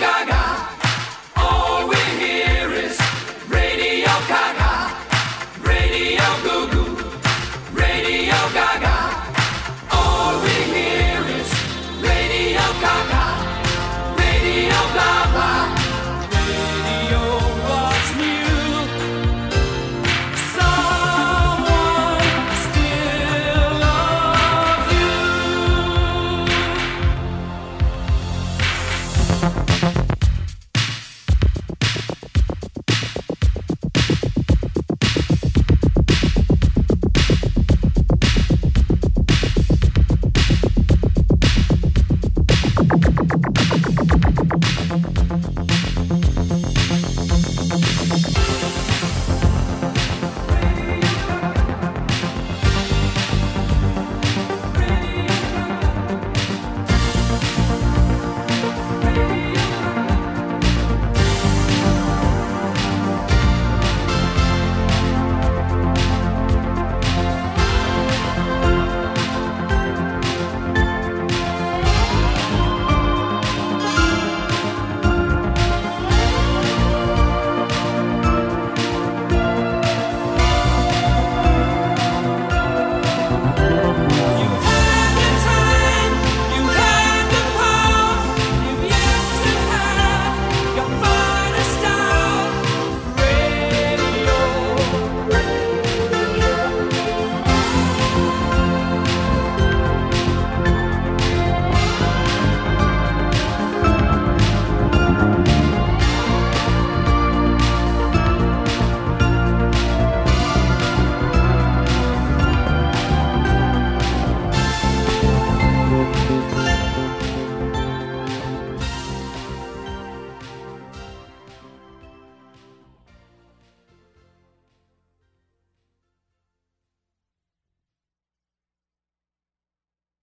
Go.